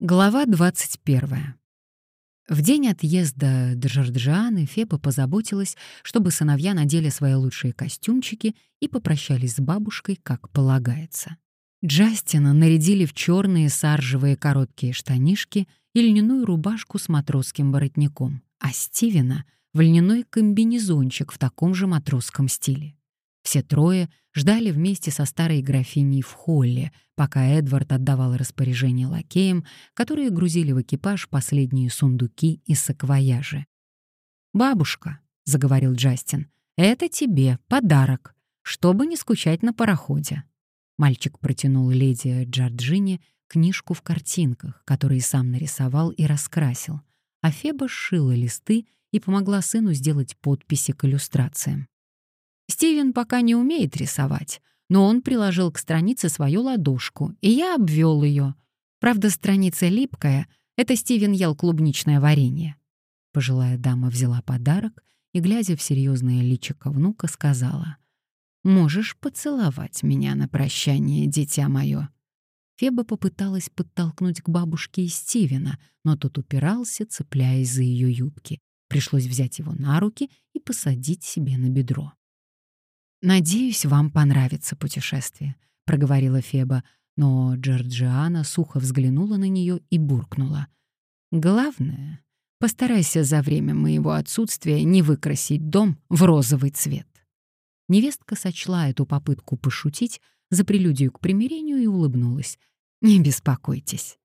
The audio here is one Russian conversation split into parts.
Глава 21. В день отъезда Джорджианы Феба позаботилась, чтобы сыновья надели свои лучшие костюмчики и попрощались с бабушкой, как полагается. Джастина нарядили в черные саржевые короткие штанишки и льняную рубашку с матросским воротником, а Стивена — в льняной комбинезончик в таком же матросском стиле. Все трое ждали вместе со старой графиней в холле, пока Эдвард отдавал распоряжение лакеям, которые грузили в экипаж последние сундуки и саквояжи. «Бабушка», — заговорил Джастин, — «это тебе подарок, чтобы не скучать на пароходе». Мальчик протянул леди Джорджине книжку в картинках, которые сам нарисовал и раскрасил, а Феба сшила листы и помогла сыну сделать подписи к иллюстрациям. Стивен пока не умеет рисовать, но он приложил к странице свою ладошку, и я обвел ее. Правда, страница липкая, это Стивен ел клубничное варенье. Пожилая дама взяла подарок и, глядя в серьезное личико внука, сказала, «Можешь поцеловать меня на прощание, дитя мое». Феба попыталась подтолкнуть к бабушке и Стивена, но тот упирался, цепляясь за ее юбки. Пришлось взять его на руки и посадить себе на бедро. «Надеюсь, вам понравится путешествие», — проговорила Феба, но Джорджиана сухо взглянула на нее и буркнула. «Главное, постарайся за время моего отсутствия не выкрасить дом в розовый цвет». Невестка сочла эту попытку пошутить за прелюдию к примирению и улыбнулась. «Не беспокойтесь».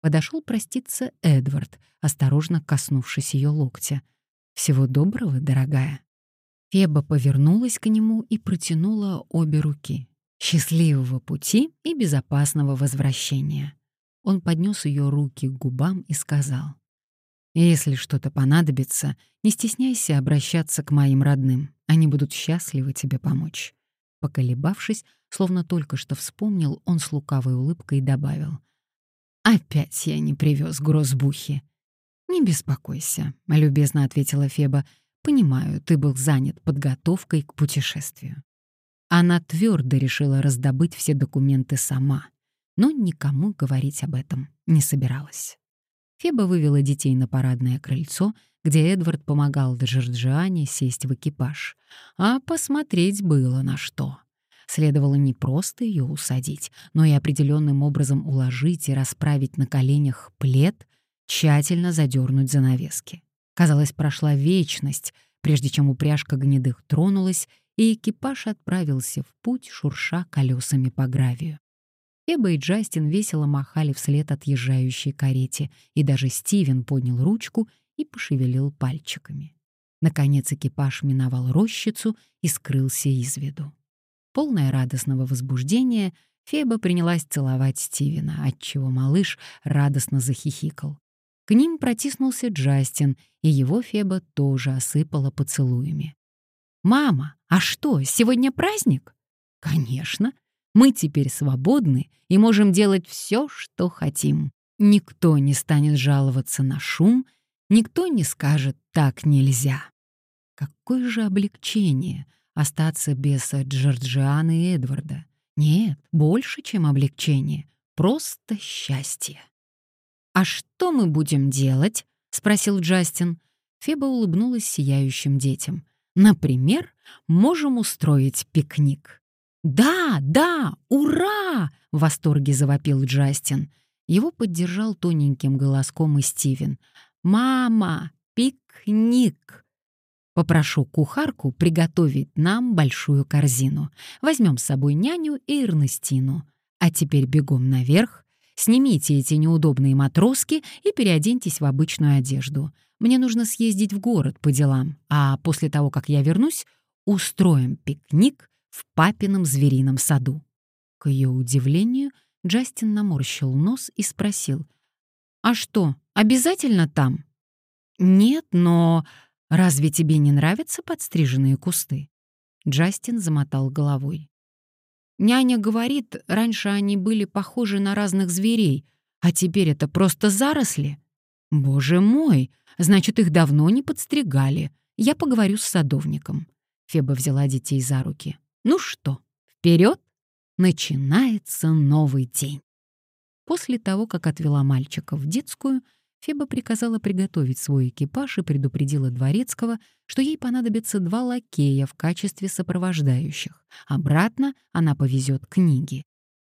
Подошел проститься Эдвард, осторожно коснувшись ее локтя. «Всего доброго, дорогая». Феба повернулась к нему и протянула обе руки. «Счастливого пути и безопасного возвращения». Он поднес ее руки к губам и сказал. «Если что-то понадобится, не стесняйся обращаться к моим родным. Они будут счастливы тебе помочь». Поколебавшись, словно только что вспомнил, он с лукавой улыбкой добавил. «Опять я не привез грозбухи». «Не беспокойся», — любезно ответила Феба. Понимаю, ты был занят подготовкой к путешествию. Она твердо решила раздобыть все документы сама, но никому говорить об этом не собиралась. Феба вывела детей на парадное крыльцо, где Эдвард помогал Джорджиане сесть в экипаж. А посмотреть было на что. Следовало не просто ее усадить, но и определенным образом уложить и расправить на коленях плед, тщательно задернуть занавески. Казалось, прошла вечность, прежде чем упряжка гнедых тронулась, и экипаж отправился в путь, шурша колесами по гравию. Эба и Джастин весело махали вслед отъезжающей карете, и даже Стивен поднял ручку и пошевелил пальчиками. Наконец экипаж миновал рощицу и скрылся из виду. Полная радостного возбуждения, Феба принялась целовать Стивена, отчего малыш радостно захихикал. К ним протиснулся Джастин, и его Феба тоже осыпала поцелуями. «Мама, а что, сегодня праздник?» «Конечно. Мы теперь свободны и можем делать все, что хотим. Никто не станет жаловаться на шум, никто не скажет «так нельзя». Какое же облегчение остаться без Джорджианы и Эдварда. Нет, больше, чем облегчение. Просто счастье. «А что мы будем делать?» — спросил Джастин. Феба улыбнулась сияющим детям. «Например, можем устроить пикник». «Да, да, ура!» — в восторге завопил Джастин. Его поддержал тоненьким голоском и Стивен. «Мама, пикник!» Попрошу кухарку приготовить нам большую корзину. Возьмем с собой няню и Эрнестину. А теперь бегом наверх, Снимите эти неудобные матроски и переоденьтесь в обычную одежду. Мне нужно съездить в город по делам, а после того, как я вернусь, устроим пикник в папином зверином саду». К ее удивлению, Джастин наморщил нос и спросил, «А что, обязательно там?» «Нет, но разве тебе не нравятся подстриженные кусты?» Джастин замотал головой. Няня говорит, раньше они были похожи на разных зверей, а теперь это просто заросли. Боже мой, значит, их давно не подстригали. Я поговорю с садовником. Феба взяла детей за руки. Ну что, вперед? Начинается новый день. После того, как отвела мальчика в детскую, Феба приказала приготовить свой экипаж и предупредила Дворецкого, что ей понадобится два лакея в качестве сопровождающих. Обратно она повезет книги.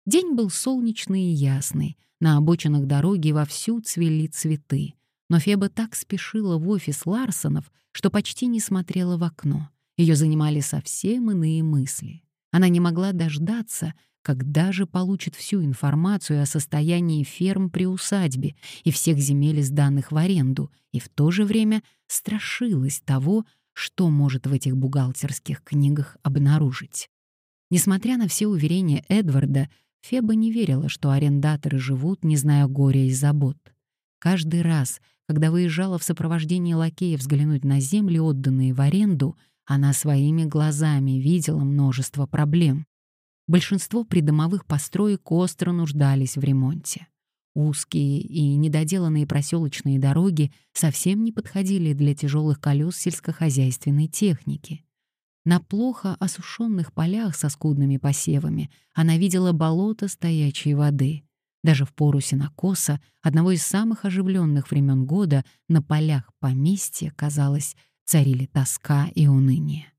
День был солнечный и ясный. На обочинах дороги вовсю цвели цветы. Но Феба так спешила в офис Ларсонов, что почти не смотрела в окно. Ее занимали совсем иные мысли. Она не могла дождаться, когда же получит всю информацию о состоянии ферм при усадьбе и всех земель, сданных в аренду, и в то же время страшилась того, что может в этих бухгалтерских книгах обнаружить. Несмотря на все уверения Эдварда, Феба не верила, что арендаторы живут, не зная горя и забот. Каждый раз, когда выезжала в сопровождении лакея взглянуть на земли, отданные в аренду, она своими глазами видела множество проблем. Большинство придомовых построек остро нуждались в ремонте. Узкие и недоделанные проселочные дороги совсем не подходили для тяжелых колес сельскохозяйственной техники. На плохо осушенных полях со скудными посевами она видела болото стоячей воды. Даже в пору сенокоса, одного из самых оживленных времен года, на полях поместья, казалось, царили тоска и уныние.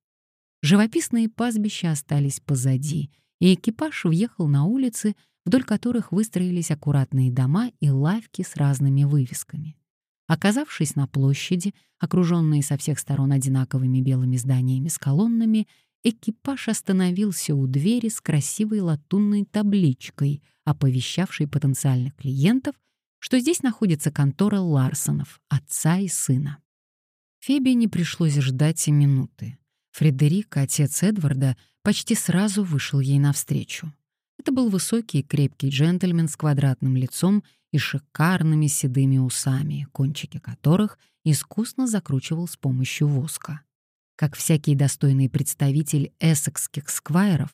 Живописные пастбища остались позади, и экипаж въехал на улицы, вдоль которых выстроились аккуратные дома и лавки с разными вывесками. Оказавшись на площади, окруженной со всех сторон одинаковыми белыми зданиями с колоннами, экипаж остановился у двери с красивой латунной табличкой, оповещавшей потенциальных клиентов, что здесь находится контора Ларсонов, отца и сына. Фебе не пришлось ждать и минуты. Фредерик, отец Эдварда, почти сразу вышел ей навстречу. Это был высокий и крепкий джентльмен с квадратным лицом и шикарными седыми усами, кончики которых искусно закручивал с помощью воска. Как всякий достойный представитель эссекских сквайров,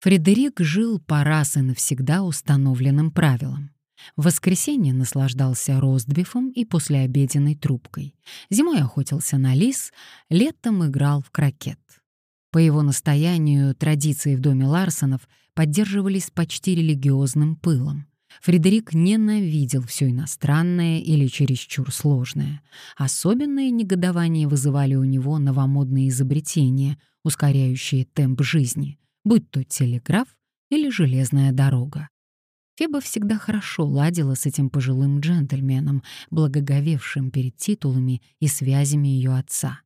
Фредерик жил по раз и навсегда установленным правилам. В воскресенье наслаждался ростбифом и послеобеденной трубкой. Зимой охотился на лис, летом играл в крокет. По его настоянию традиции в доме Ларсонов поддерживались почти религиозным пылом. Фредерик ненавидел все иностранное или чересчур сложное. Особенное негодование вызывали у него новомодные изобретения, ускоряющие темп жизни, будь то телеграф или железная дорога. Феба всегда хорошо ладила с этим пожилым джентльменом, благоговевшим перед титулами и связями ее отца.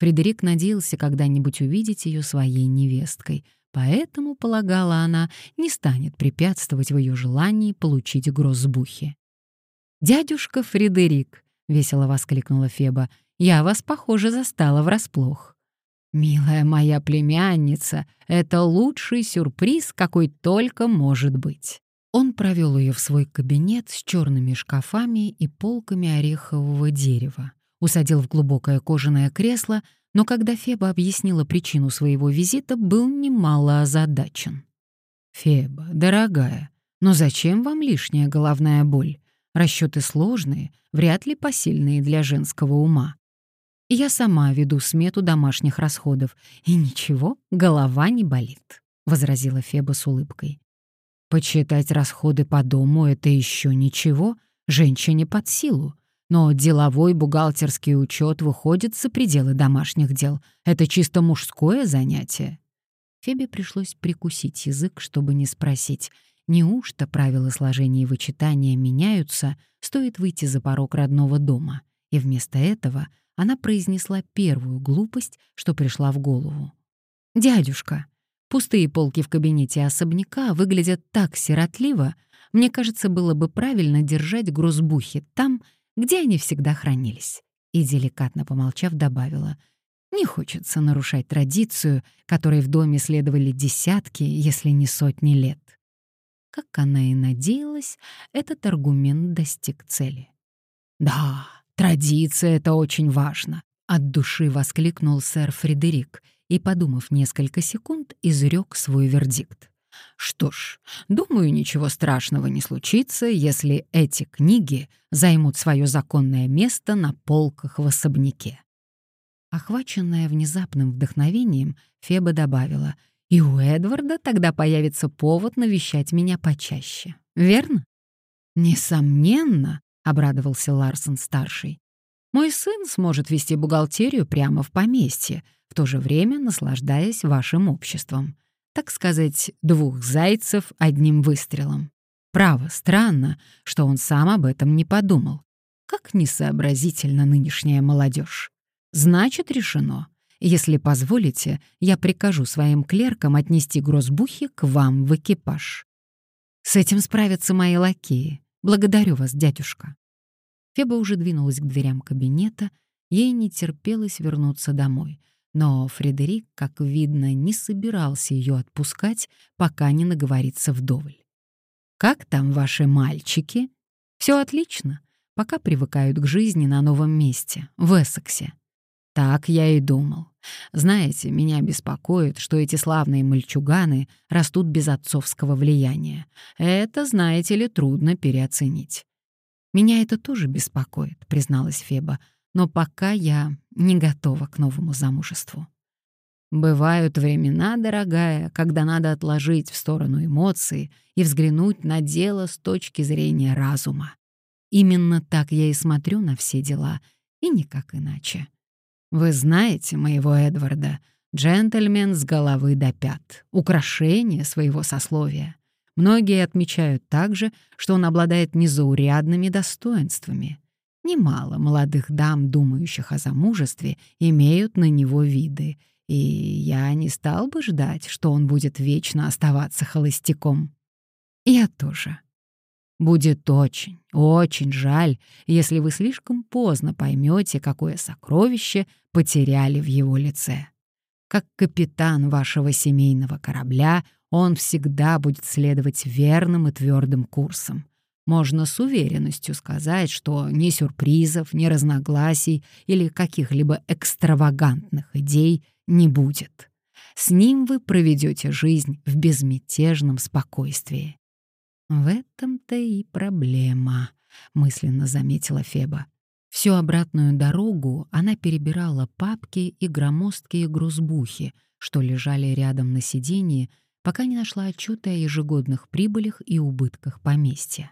Фредерик надеялся когда-нибудь увидеть ее своей невесткой, поэтому, полагала она, не станет препятствовать в ее желании получить грозбухи. «Дядюшка Фредерик!» — весело воскликнула Феба. «Я вас, похоже, застала врасплох». «Милая моя племянница, это лучший сюрприз, какой только может быть». Он провел ее в свой кабинет с черными шкафами и полками орехового дерева, усадил в глубокое кожаное кресло, но когда Феба объяснила причину своего визита, был немало озадачен. «Феба, дорогая, но зачем вам лишняя головная боль? Расчеты сложные, вряд ли посильные для женского ума. Я сама веду смету домашних расходов, и ничего, голова не болит», — возразила Феба с улыбкой. Почитать расходы по дому — это еще ничего, женщине под силу. Но деловой бухгалтерский учет выходит за пределы домашних дел. Это чисто мужское занятие. Фебе пришлось прикусить язык, чтобы не спросить, неужто правила сложения и вычитания меняются, стоит выйти за порог родного дома. И вместо этого она произнесла первую глупость, что пришла в голову. «Дядюшка, Пустые полки в кабинете особняка выглядят так сиротливо, мне кажется, было бы правильно держать грузбухи там, где они всегда хранились. И деликатно помолчав, добавила, не хочется нарушать традицию, которой в доме следовали десятки, если не сотни лет. Как она и надеялась, этот аргумент достиг цели. «Да, традиция — это очень важно», — от души воскликнул сэр Фредерик и, подумав несколько секунд, изрек свой вердикт. Что ж, думаю, ничего страшного не случится, если эти книги займут свое законное место на полках в особняке. Охваченная внезапным вдохновением, Феба добавила, «И у Эдварда тогда появится повод навещать меня почаще, верно?» «Несомненно», — обрадовался Ларсон-старший. «Мой сын сможет вести бухгалтерию прямо в поместье, в то же время наслаждаясь вашим обществом. Так сказать, двух зайцев одним выстрелом. Право, странно, что он сам об этом не подумал. Как несообразительно нынешняя молодежь. Значит, решено. Если позволите, я прикажу своим клеркам отнести грозбухи к вам в экипаж. С этим справятся мои лакеи. Благодарю вас, дядюшка. Феба уже двинулась к дверям кабинета, ей не терпелось вернуться домой. Но Фредерик, как видно, не собирался ее отпускать, пока не наговорится вдоволь. «Как там ваши мальчики?» «Все отлично, пока привыкают к жизни на новом месте, в Эссексе». «Так я и думал. Знаете, меня беспокоит, что эти славные мальчуганы растут без отцовского влияния. Это, знаете ли, трудно переоценить». «Меня это тоже беспокоит», — призналась Феба, «но пока я не готова к новому замужеству». Бывают времена, дорогая, когда надо отложить в сторону эмоции и взглянуть на дело с точки зрения разума. Именно так я и смотрю на все дела, и никак иначе. Вы знаете моего Эдварда, джентльмен с головы до пят, украшение своего сословия. Многие отмечают также, что он обладает незаурядными достоинствами. Немало молодых дам, думающих о замужестве, имеют на него виды — и я не стал бы ждать, что он будет вечно оставаться холостяком. Я тоже. Будет очень, очень жаль, если вы слишком поздно поймете, какое сокровище потеряли в его лице. Как капитан вашего семейного корабля, он всегда будет следовать верным и твердым курсом. Можно с уверенностью сказать, что ни сюрпризов, ни разногласий или каких-либо экстравагантных идей не будет. С ним вы проведете жизнь в безмятежном спокойствии. В этом-то и проблема, мысленно заметила Феба. Всю обратную дорогу она перебирала папки и громоздкие грузбухи, что лежали рядом на сиденье, пока не нашла отчеты о ежегодных прибылях и убытках поместья.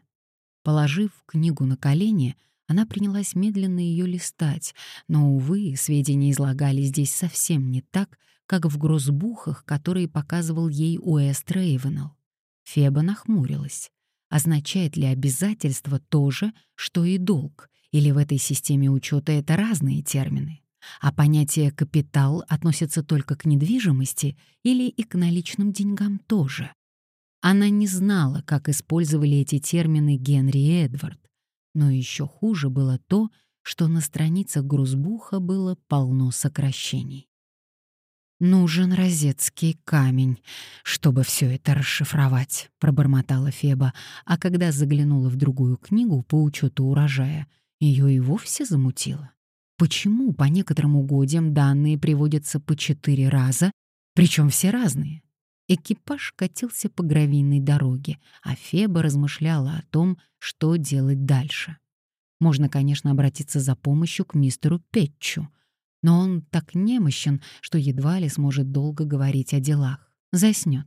Положив книгу на колени, она принялась медленно ее листать, но, увы, сведения излагали здесь совсем не так, как в грозбухах, которые показывал ей Уэст Рейвенелл. Феба нахмурилась. Означает ли обязательство то же, что и долг, или в этой системе учета это разные термины? А понятие «капитал» относится только к недвижимости или и к наличным деньгам тоже? Она не знала, как использовали эти термины Генри и Эдвард, но еще хуже было то, что на страницах Грузбуха было полно сокращений. «Нужен розетский камень, чтобы все это расшифровать», — пробормотала Феба, а когда заглянула в другую книгу по учету урожая, ее и вовсе замутило. Почему по некоторым угодьям данные приводятся по четыре раза, причем все разные? Экипаж катился по гравийной дороге, а Феба размышляла о том, что делать дальше. Можно, конечно, обратиться за помощью к мистеру Петчу, но он так немощен, что едва ли сможет долго говорить о делах. Заснет.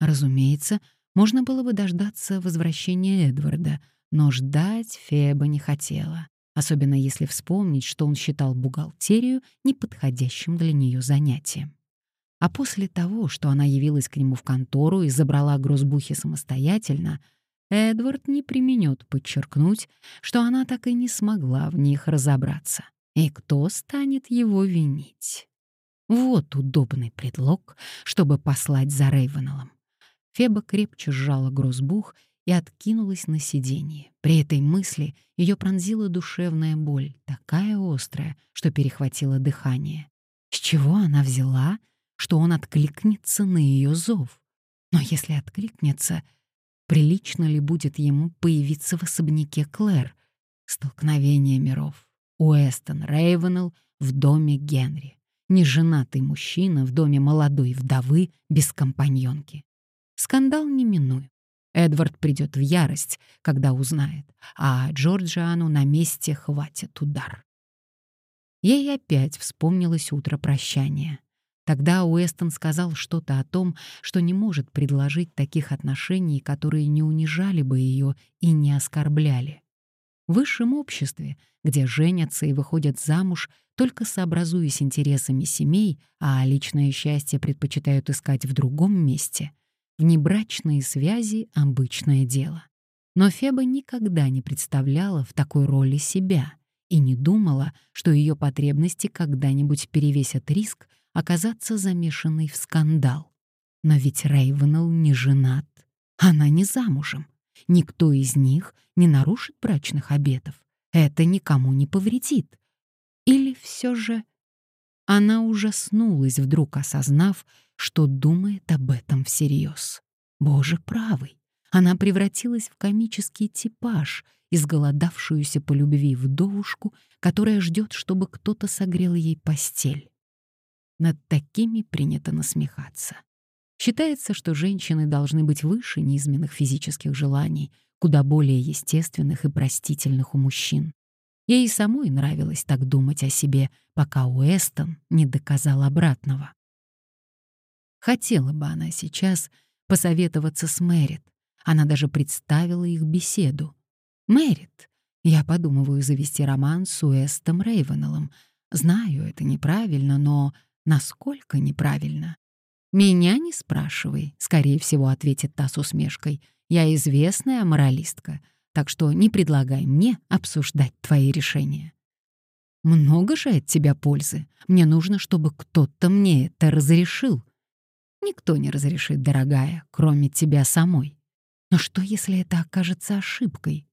Разумеется, можно было бы дождаться возвращения Эдварда, но ждать Феба не хотела, особенно если вспомнить, что он считал бухгалтерию неподходящим для нее занятием. А после того, что она явилась к нему в контору и забрала грузбухи самостоятельно, Эдвард не применет подчеркнуть, что она так и не смогла в них разобраться. И кто станет его винить? Вот удобный предлог, чтобы послать за Рейвенеллом. Феба крепче сжала грузбух и откинулась на сиденье. При этой мысли ее пронзила душевная боль, такая острая, что перехватило дыхание. С чего она взяла, что он откликнется на ее зов. Но если откликнется, прилично ли будет ему появиться в особняке Клэр? Столкновение миров. Уэстон Рейвенелл в доме Генри. Неженатый мужчина в доме молодой вдовы без компаньонки. Скандал неминуем. Эдвард придет в ярость, когда узнает, а Джорджиану на месте хватит удар. Ей опять вспомнилось утро прощания. Тогда Уэстон сказал что-то о том, что не может предложить таких отношений, которые не унижали бы ее и не оскорбляли. В высшем обществе, где женятся и выходят замуж, только сообразуясь интересами семей, а личное счастье предпочитают искать в другом месте, внебрачные связи — обычное дело. Но Феба никогда не представляла в такой роли себя и не думала, что ее потребности когда-нибудь перевесят риск оказаться замешанной в скандал. Но ведь Рейвенелл не женат, она не замужем. Никто из них не нарушит брачных обетов. Это никому не повредит. Или все же... Она ужаснулась, вдруг осознав, что думает об этом всерьез. Боже правый, она превратилась в комический типаж, изголодавшуюся по любви вдовушку, которая ждет, чтобы кто-то согрел ей постель. Над такими принято насмехаться. Считается, что женщины должны быть выше низменных физических желаний, куда более естественных и простительных у мужчин. Ей самой нравилось так думать о себе, пока Уэстон не доказал обратного. Хотела бы она сейчас посоветоваться с Мэрит. Она даже представила их беседу. «Мэрит, я подумываю завести роман с Уэстом Рейвенеллом. Знаю, это неправильно, но Насколько неправильно? «Меня не спрашивай», — скорее всего, ответит та с усмешкой. «Я известная моралистка, так что не предлагай мне обсуждать твои решения». «Много же от тебя пользы. Мне нужно, чтобы кто-то мне это разрешил». «Никто не разрешит, дорогая, кроме тебя самой. Но что, если это окажется ошибкой?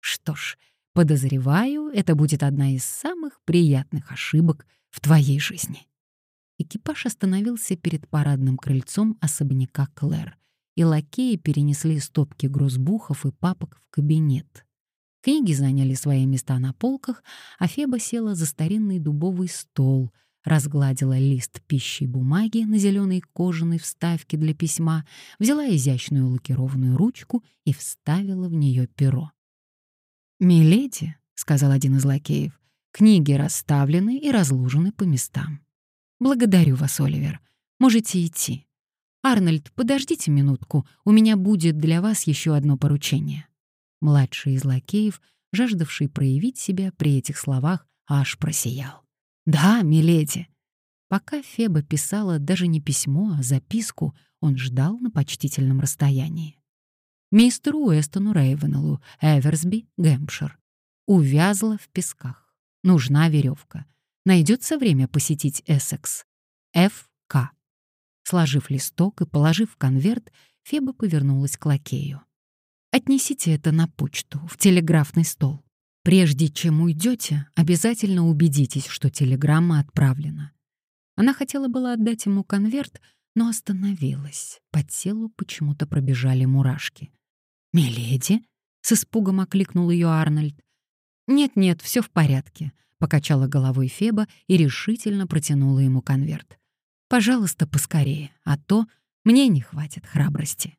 Что ж, подозреваю, это будет одна из самых приятных ошибок в твоей жизни» экипаж остановился перед парадным крыльцом особняка Клэр, и лакеи перенесли стопки грузбухов и папок в кабинет. Книги заняли свои места на полках, а Феба села за старинный дубовый стол, разгладила лист пищи бумаги на зеленой кожаной вставке для письма, взяла изящную лакированную ручку и вставила в нее перо. «Миледи», — сказал один из лакеев, — «книги расставлены и разложены по местам. «Благодарю вас, Оливер. Можете идти. Арнольд, подождите минутку, у меня будет для вас еще одно поручение». Младший из лакеев, жаждавший проявить себя при этих словах, аж просиял. «Да, миледи». Пока Феба писала даже не письмо, а записку, он ждал на почтительном расстоянии. Мистеру Уэстону Рейвенеллу, Эверсби, Гэмпшир. Увязла в песках. Нужна веревка. Найдется время посетить Эссекс. Ф.К. Сложив листок и положив конверт, Феба повернулась к лакею. «Отнесите это на почту, в телеграфный стол. Прежде чем уйдете, обязательно убедитесь, что телеграмма отправлена». Она хотела было отдать ему конверт, но остановилась. По телу почему-то пробежали мурашки. «Миледи?» — с испугом окликнул ее Арнольд. «Нет-нет, все в порядке покачала головой Феба и решительно протянула ему конверт. Пожалуйста, поскорее, а то мне не хватит храбрости.